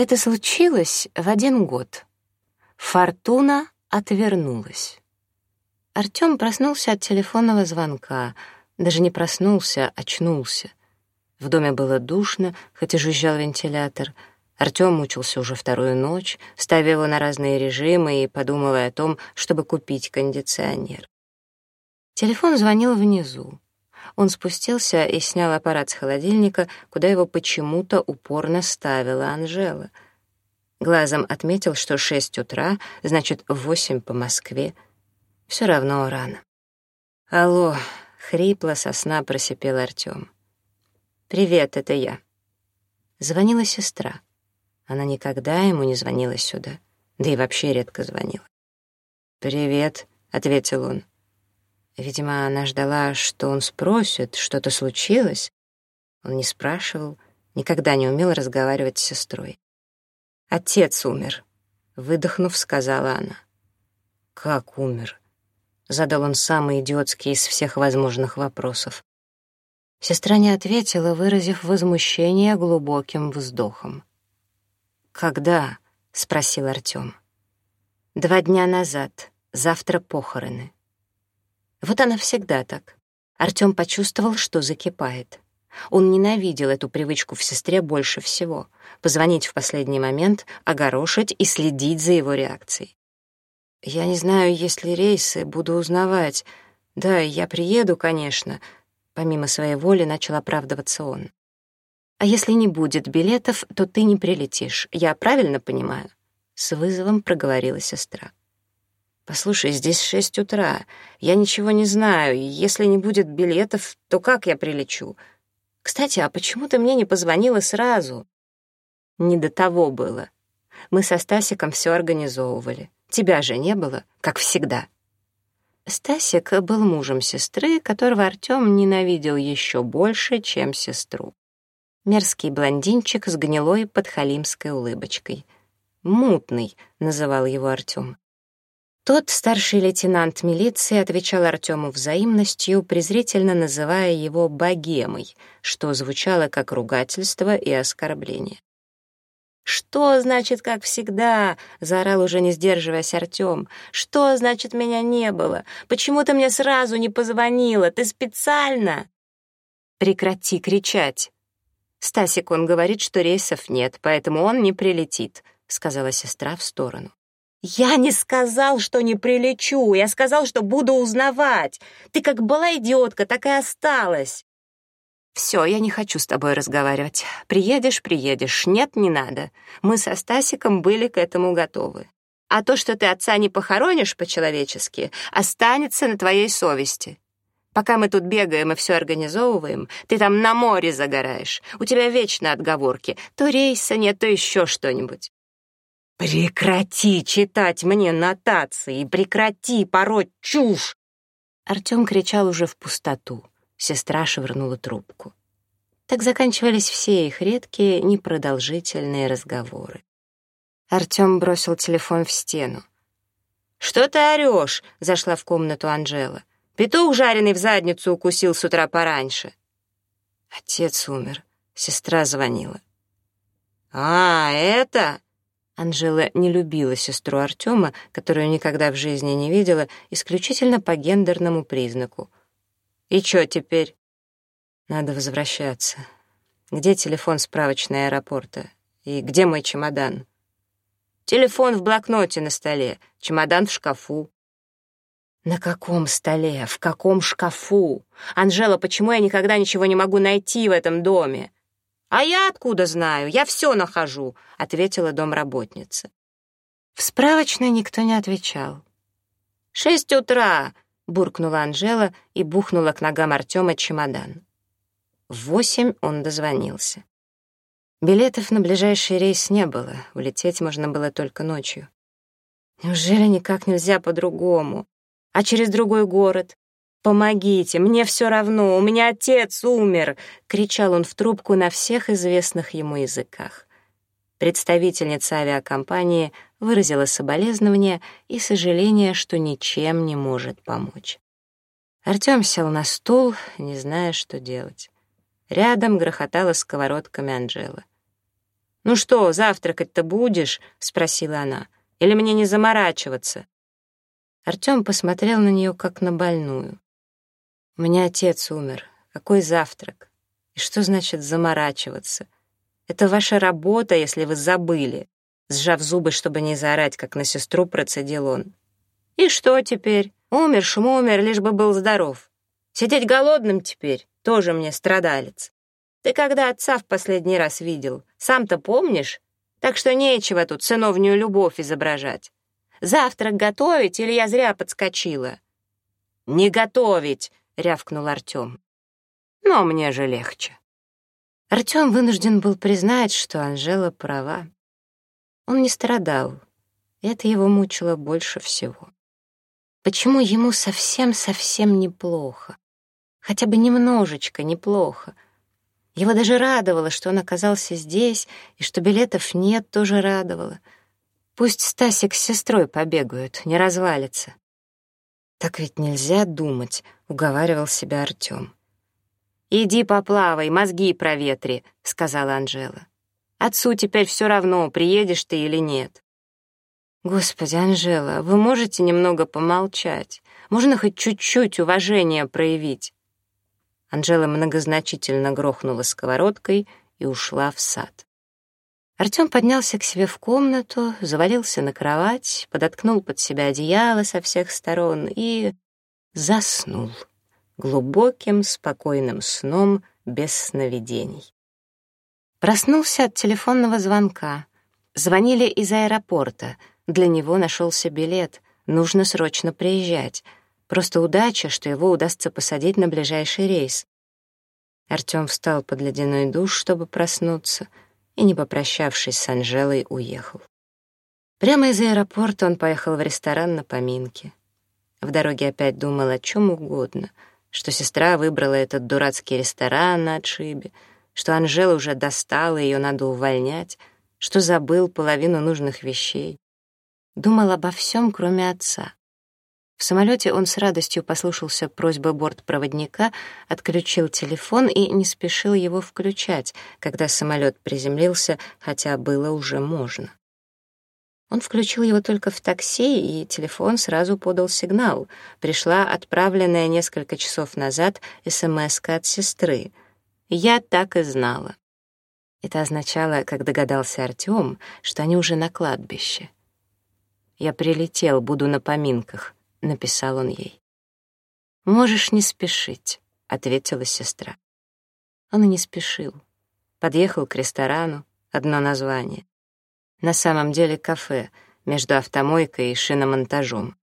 Это случилось в один год. Фортуна отвернулась. Артём проснулся от телефонного звонка. Даже не проснулся, а очнулся. В доме было душно, хоть и жужжал вентилятор. Артём мучился уже вторую ночь, ставя его на разные режимы и подумывая о том, чтобы купить кондиционер. Телефон звонил внизу. Он спустился и снял аппарат с холодильника, куда его почему-то упорно ставила Анжела. Глазом отметил, что шесть утра, значит, восемь по Москве. Все равно рано. «Алло», — хрипло сосна просипел Артём. «Привет, это я». Звонила сестра. Она никогда ему не звонила сюда, да и вообще редко звонила. «Привет», — ответил он. Видимо, она ждала, что он спросит, что-то случилось. Он не спрашивал, никогда не умел разговаривать с сестрой. «Отец умер», — выдохнув, сказала она. «Как умер?» — задал он самый идиотский из всех возможных вопросов. Сестра не ответила, выразив возмущение глубоким вздохом. «Когда?» — спросил Артём. «Два дня назад. Завтра похороны». Вот она всегда так. Артём почувствовал, что закипает. Он ненавидел эту привычку в сестре больше всего — позвонить в последний момент, огорошить и следить за его реакцией. «Я не знаю, есть ли рейсы, буду узнавать. Да, я приеду, конечно», — помимо своей воли начал оправдываться он. «А если не будет билетов, то ты не прилетишь, я правильно понимаю?» — с вызовом проговорила сестра. «Послушай, здесь шесть утра. Я ничего не знаю, и если не будет билетов, то как я прилечу? Кстати, а почему ты мне не позвонила сразу?» «Не до того было. Мы со Стасиком все организовывали. Тебя же не было, как всегда». Стасик был мужем сестры, которого Артём ненавидел еще больше, чем сестру. Мерзкий блондинчик с гнилой подхалимской улыбочкой. «Мутный», — называл его Артём. Тот, старший лейтенант милиции, отвечал Артёму взаимностью, презрительно называя его богемой, что звучало как ругательство и оскорбление. «Что значит, как всегда?» — заорал уже не сдерживаясь Артём. «Что значит, меня не было? Почему ты мне сразу не позвонила? Ты специально?» «Прекрати кричать!» «Стасик, он говорит, что рейсов нет, поэтому он не прилетит», — сказала сестра в сторону. «Я не сказал, что не прилечу. Я сказал, что буду узнавать. Ты как была идиотка, так и осталась». «Все, я не хочу с тобой разговаривать. Приедешь — приедешь. Нет, не надо. Мы со Стасиком были к этому готовы. А то, что ты отца не похоронишь по-человечески, останется на твоей совести. Пока мы тут бегаем и все организовываем, ты там на море загораешь. У тебя вечно отговорки. То рейса нет, то еще что-нибудь. «Прекрати читать мне нотации, прекрати пороть чушь!» Артем кричал уже в пустоту. Сестра швырнула трубку. Так заканчивались все их редкие, непродолжительные разговоры. Артем бросил телефон в стену. «Что ты орешь?» — зашла в комнату Анжела. «Петух жареный в задницу укусил с утра пораньше». Отец умер. Сестра звонила. «А, это...» Анжела не любила сестру Артема, которую никогда в жизни не видела, исключительно по гендерному признаку. «И чё теперь?» «Надо возвращаться. Где телефон справочной аэропорта? И где мой чемодан?» «Телефон в блокноте на столе, чемодан в шкафу». «На каком столе? В каком шкафу? Анжела, почему я никогда ничего не могу найти в этом доме?» «А я откуда знаю? Я все нахожу», — ответила домработница. В справочной никто не отвечал. «Шесть утра!» — буркнула Анжела и бухнула к ногам Артема чемодан. В восемь он дозвонился. Билетов на ближайший рейс не было, улететь можно было только ночью. Неужели никак нельзя по-другому? А через другой город? «Помогите, мне все равно, у меня отец умер!» — кричал он в трубку на всех известных ему языках. Представительница авиакомпании выразила соболезнование и сожаление, что ничем не может помочь. Артём сел на стул, не зная, что делать. Рядом грохотала сковородками Анжела. «Ну что, завтракать-то будешь?» — спросила она. «Или мне не заморачиваться?» Артём посмотрел на неё как на больную. У меня отец умер. Какой завтрак? И что значит заморачиваться? Это ваша работа, если вы забыли. Сжав зубы, чтобы не заорать, как на сестру, процедил он. И что теперь? Умер, шум умер, лишь бы был здоров. Сидеть голодным теперь тоже мне страдалец. Ты когда отца в последний раз видел? Сам-то помнишь? Так что нечего тут сыновнюю любовь изображать. Завтрак готовить или я зря подскочила? Не готовить, рявкнул Артем. Но мне же легче. Артем вынужден был признать, что Анжела права. Он не страдал. Это его мучило больше всего. Почему ему совсем-совсем неплохо? Хотя бы немножечко неплохо. Его даже радовало, что он оказался здесь, и что билетов нет, тоже радовало. Пусть Стасик с сестрой побегают, не развалится. Так ведь нельзя думать —— уговаривал себя Артём. «Иди поплавай, мозги проветри», — сказала Анжела. «Отцу теперь все равно, приедешь ты или нет». «Господи, Анжела, вы можете немного помолчать? Можно хоть чуть-чуть уважения проявить?» Анжела многозначительно грохнула сковородкой и ушла в сад. Артём поднялся к себе в комнату, завалился на кровать, подоткнул под себя одеяло со всех сторон и заснул глубоким, спокойным сном без сновидений. Проснулся от телефонного звонка. Звонили из аэропорта. Для него нашелся билет. Нужно срочно приезжать. Просто удача, что его удастся посадить на ближайший рейс. Артём встал под ледяной душ, чтобы проснуться, и, не попрощавшись с Анжелой, уехал. Прямо из аэропорта он поехал в ресторан на поминки. В дороге опять думал о чем угодно, что сестра выбрала этот дурацкий ресторан на отшибе, что Анжела уже достала, ее надо увольнять, что забыл половину нужных вещей. Думал обо всем, кроме отца. В самолете он с радостью послушался просьбы бортпроводника, отключил телефон и не спешил его включать, когда самолет приземлился, хотя было уже можно. Он включил его только в такси, и телефон сразу подал сигнал. Пришла отправленная несколько часов назад смс от сестры. «Я так и знала». Это означало, как догадался Артём, что они уже на кладбище. «Я прилетел, буду на поминках», — написал он ей. «Можешь не спешить», — ответила сестра. Он и не спешил. Подъехал к ресторану, одно название на самом деле кафе между автомойкой и шиномонтажом.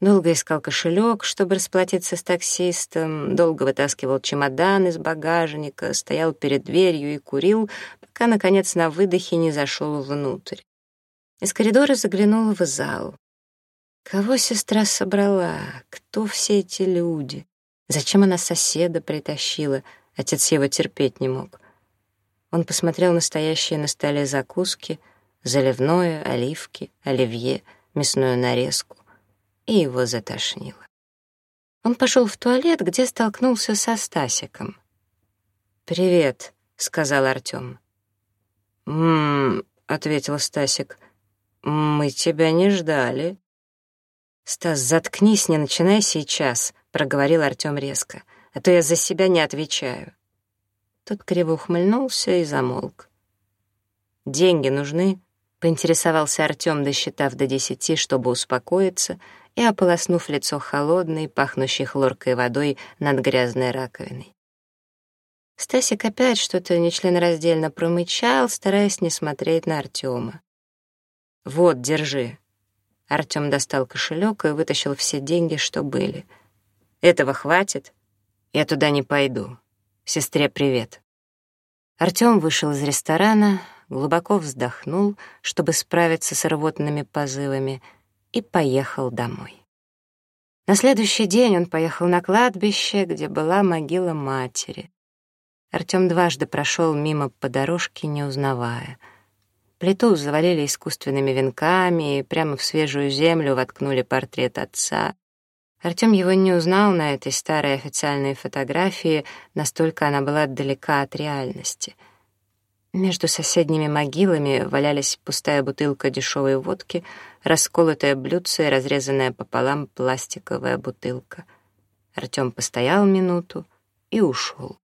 Долго искал кошелек, чтобы расплатиться с таксистом, долго вытаскивал чемодан из багажника, стоял перед дверью и курил, пока, наконец, на выдохе не зашел внутрь. Из коридора заглянула в зал. Кого сестра собрала? Кто все эти люди? Зачем она соседа притащила? Отец его терпеть не мог. Он посмотрел настоящие на столе закуски, заливное, оливки, оливье, мясную нарезку, и его затошнило. Он пошел в туалет, где столкнулся со Стасиком. «Привет», — сказал Артем. «М-м-м», ответил Стасик, — «мы тебя не ждали». «Стас, заткнись, не начинай сейчас», — проговорил Артем резко, «а то я за себя не отвечаю». Тот криво ухмыльнулся и замолк. «Деньги нужны?» — поинтересовался Артём, досчитав до десяти, чтобы успокоиться, и ополоснув лицо холодной, пахнущей хлоркой водой над грязной раковиной. Стасик опять что-то нечленораздельно промычал, стараясь не смотреть на Артёма. «Вот, держи». Артём достал кошелёк и вытащил все деньги, что были. «Этого хватит? Я туда не пойду». Сестре привет». Артём вышел из ресторана, глубоко вздохнул, чтобы справиться с рвотными позывами, и поехал домой. На следующий день он поехал на кладбище, где была могила матери. Артём дважды прошел мимо по дорожке, не узнавая. Плиту завалили искусственными венками и прямо в свежую землю воткнули портрет отца. Артём его не узнал на этой старой официальной фотографии, настолько она была далека от реальности. Между соседними могилами валялись пустая бутылка дешевой водки, расколотое блюдце и разрезанная пополам пластиковая бутылка. Артём постоял минуту и ушел.